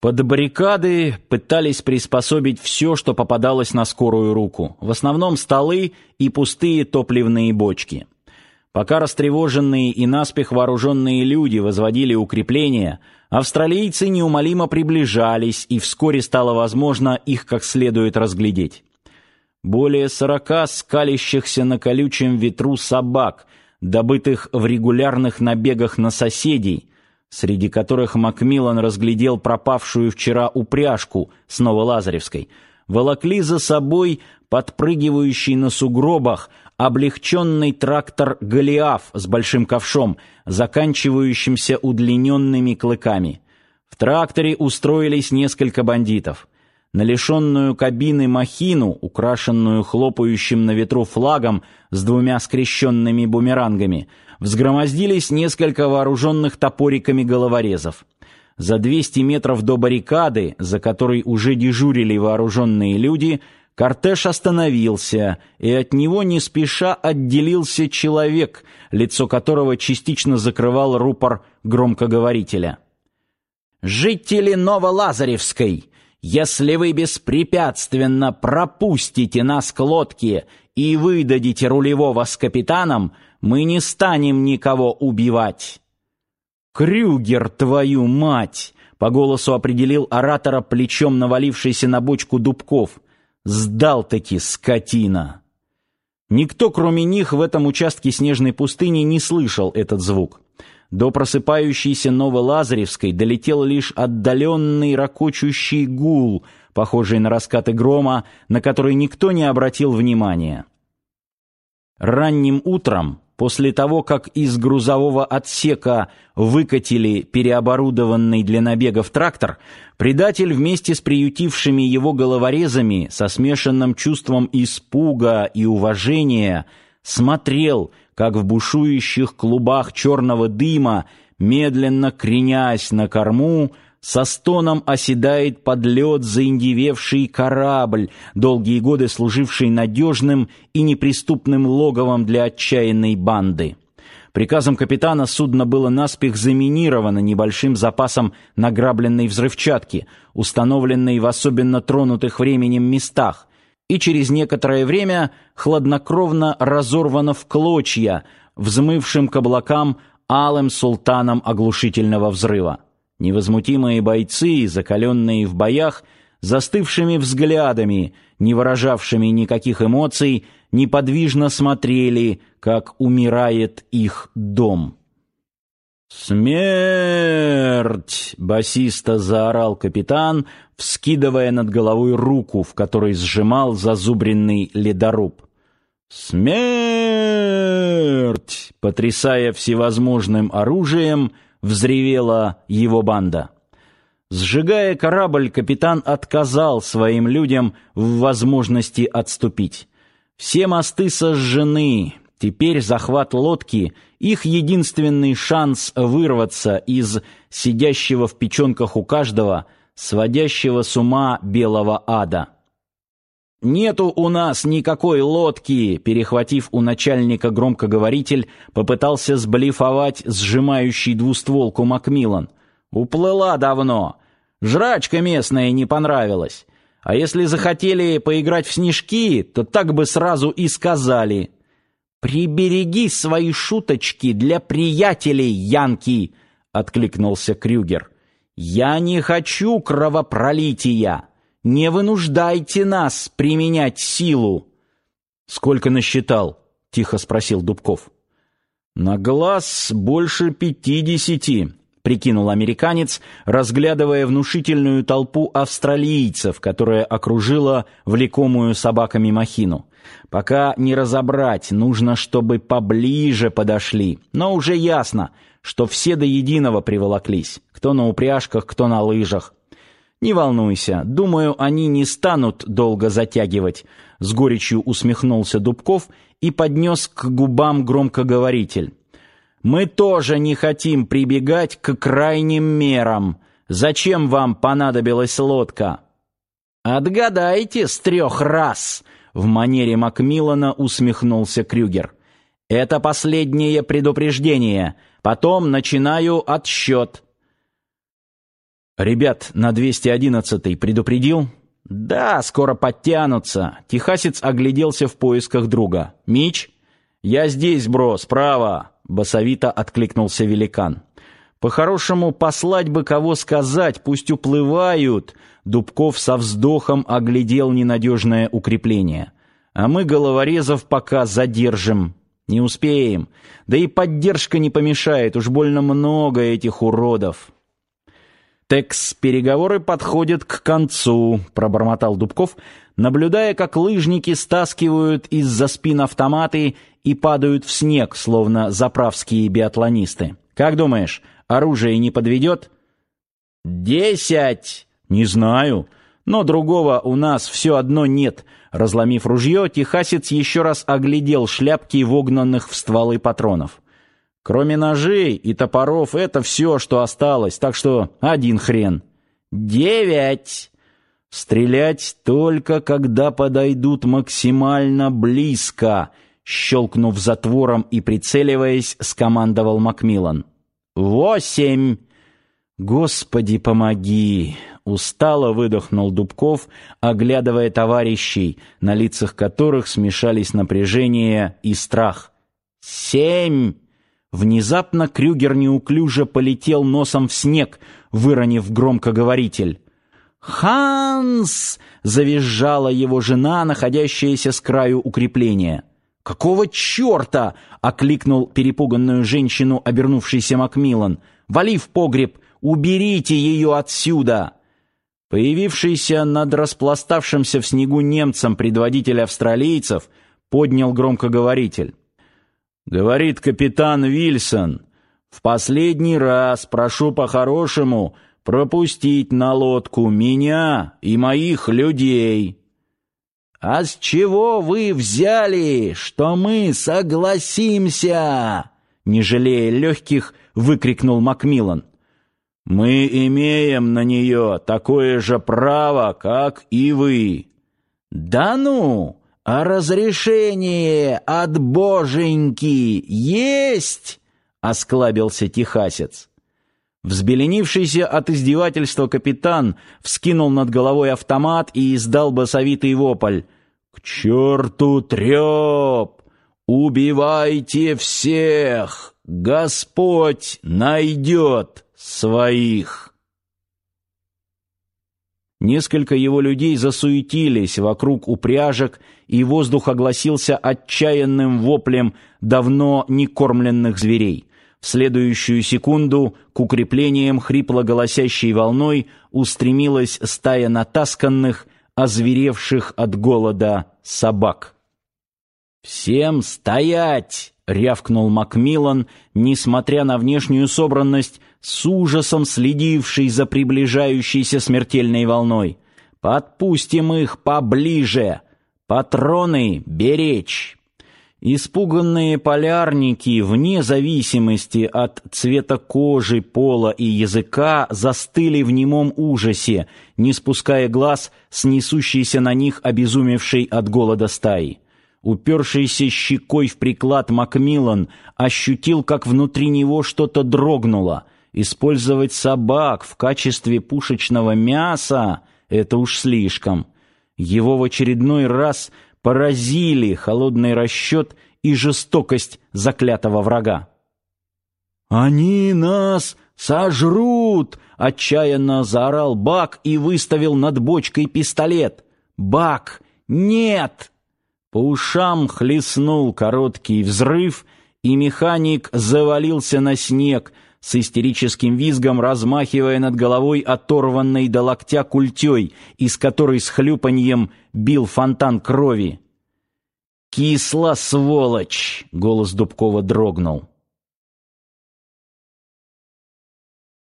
Под баррикады пытались приспособить все, что попадалось на скорую руку. В основном столы и пустые топливные бочки. Пока растревоженные и наспех вооруженные люди возводили укрепления, австралийцы неумолимо приближались, и вскоре стало возможно их как следует разглядеть. Более сорока скалящихся на колючем ветру собак, добытых в регулярных набегах на соседей, среди которых Макмиллан разглядел пропавшую вчера упряжку с Новолазаревской, волокли за собой подпрыгивающий на сугробах облегченный трактор «Голиаф» с большим ковшом, заканчивающимся удлиненными клыками. В тракторе устроились несколько бандитов. На лишенную кабины махину, украшенную хлопающим на ветру флагом с двумя скрещенными бумерангами, взгромоздились несколько вооруженных топориками головорезов. За 200 метров до баррикады, за которой уже дежурили вооруженные люди, кортеж остановился, и от него не спеша отделился человек, лицо которого частично закрывал рупор громкоговорителя. «Жители Новолазаревской!» Если вы беспрепятственно пропустите нас к лодке и выдадите рулевого с капитаном, мы не станем никого убивать. Крюгер, твою мать, по голосу определил оратора плечом навалившийся на бочку Дубков. Сдал-таки скотина. Никто, кроме них, в этом участке снежной пустыни не слышал этот звук. До просыпающейся Новолазаревской долетел лишь отдаленный ракочущий гул, похожий на раскаты грома, на который никто не обратил внимания. Ранним утром, после того, как из грузового отсека выкатили переоборудованный для набегов трактор, предатель вместе с приютившими его головорезами со смешанным чувством испуга и уважения смотрел, как в бушующих клубах черного дыма, медленно кренясь на корму, со стоном оседает под лед заиндевевший корабль, долгие годы служивший надежным и неприступным логовом для отчаянной банды. Приказом капитана судно было наспех заминировано небольшим запасом награбленной взрывчатки, установленной в особенно тронутых временем местах, и через некоторое время хладнокровно разорвано в клочья взмывшим к облакам алым султаном оглушительного взрыва. Невозмутимые бойцы, закаленные в боях, застывшими взглядами, не выражавшими никаких эмоций, неподвижно смотрели, как умирает их дом. «Смерть!» — басиста заорал капитан, вскидывая над головой руку, в которой сжимал зазубренный ледоруб. «Смерть!» — потрясая всевозможным оружием, взревела его банда. Сжигая корабль, капитан отказал своим людям в возможности отступить. Все мосты сожжены, Теперь захват лодки — их единственный шанс вырваться из сидящего в печенках у каждого, сводящего с ума белого ада. «Нету у нас никакой лодки!» Перехватив у начальника громкоговоритель, попытался сблифовать сжимающий двустволку Макмиллан. «Уплыла давно. Жрачка местная не понравилась. А если захотели поиграть в снежки, то так бы сразу и сказали». «Прибереги свои шуточки для приятелей, Янки!» — откликнулся Крюгер. «Я не хочу кровопролития! Не вынуждайте нас применять силу!» «Сколько насчитал?» — тихо спросил Дубков. «На глаз больше пятидесяти», — прикинул американец, разглядывая внушительную толпу австралийцев, которая окружила влекомую собаками махину. Пока не разобрать, нужно, чтобы поближе подошли. Но уже ясно, что все до единого приволоклись. Кто на упряжках, кто на лыжах. Не волнуйся, думаю, они не станут долго затягивать. С горечью усмехнулся Дубков и поднес к губам громкоговоритель. Мы тоже не хотим прибегать к крайним мерам. Зачем вам понадобилась лодка? Отгадайте с трех раз. В манере Макмиллана усмехнулся Крюгер. Это последнее предупреждение. Потом начинаю отсчет. Ребят на 211-й предупредил? Да, скоро подтянутся. Техасец огляделся в поисках друга. Мич? Я здесь, бро, справа, басовито откликнулся великан. По-хорошему послать бы кого сказать, пусть уплывают. Дубков со вздохом оглядел ненадежное укрепление. А мы головорезов пока задержим. Не успеем. Да и поддержка не помешает, уж больно много этих уродов. Текс, переговоры подходят к концу, пробормотал Дубков, наблюдая, как лыжники стаскивают из-за спин автоматы и падают в снег, словно заправские биатлонисты. Как думаешь, оружие не подведет? «Десять!» «Не знаю, но другого у нас все одно нет». Разломив ружье, техасец еще раз оглядел шляпки вогнанных в стволы патронов. Кроме ножей и топоров, это все, что осталось, так что один хрен. «Девять!» «Стрелять только, когда подойдут максимально близко», щелкнув затвором и прицеливаясь, скомандовал Макмиллан. «Восемь!» «Господи, помоги!» — устало выдохнул Дубков, оглядывая товарищей, на лицах которых смешались напряжение и страх. «Семь!» Внезапно Крюгер неуклюже полетел носом в снег, выронив громкоговоритель. «Ханс!» — завизжала его жена, находящаяся с краю укрепления. «Какого черта?» — окликнул перепуганную женщину, обернувшийся Макмиллан. «Вали в погреб! Уберите ее отсюда!» Появившийся над распластавшимся в снегу немцем предводитель австралийцев поднял громкоговоритель. «Говорит капитан Вильсон, в последний раз прошу по-хорошему пропустить на лодку меня и моих людей». «А с чего вы взяли, что мы согласимся?» Не жалея легких, выкрикнул Макмиллан. Мы имеем на нее такое же право, как и вы. Да ну, а разрешение от боженьки есть? осклабился техасец. Взбеленившийся от издевательства капитан вскинул над головой автомат и издал басовитый вопль: "К черту треп! Убивайте всех! Господь найдет!» своих. Несколько его людей засуетились вокруг упряжек, и воздух огласился отчаянным воплем давно не кормленных зверей. В следующую секунду к укреплениям хрипло-голосящей волной устремилась стая натасканных, озверевших от голода собак. «Всем стоять!» — рявкнул Макмиллан, несмотря на внешнюю собранность, с ужасом следивший за приближающейся смертельной волной. «Подпустим их поближе! Патроны беречь!» Испуганные полярники, вне зависимости от цвета кожи, пола и языка, застыли в немом ужасе, не спуская глаз с несущейся на них обезумевшей от голода стаи. Упершийся щекой в приклад Макмиллан ощутил, как внутри него что-то дрогнуло. Использовать собак в качестве пушечного мяса — это уж слишком. Его в очередной раз поразили холодный расчет и жестокость заклятого врага. «Они нас сожрут!» — отчаянно заорал Бак и выставил над бочкой пистолет. «Бак! Нет!» По ушам хлестнул короткий взрыв, и механик завалился на снег, с истерическим визгом размахивая над головой оторванной до локтя культей, из которой с хлюпаньем бил фонтан крови. «Кисла, сволочь!» — голос Дубкова дрогнул.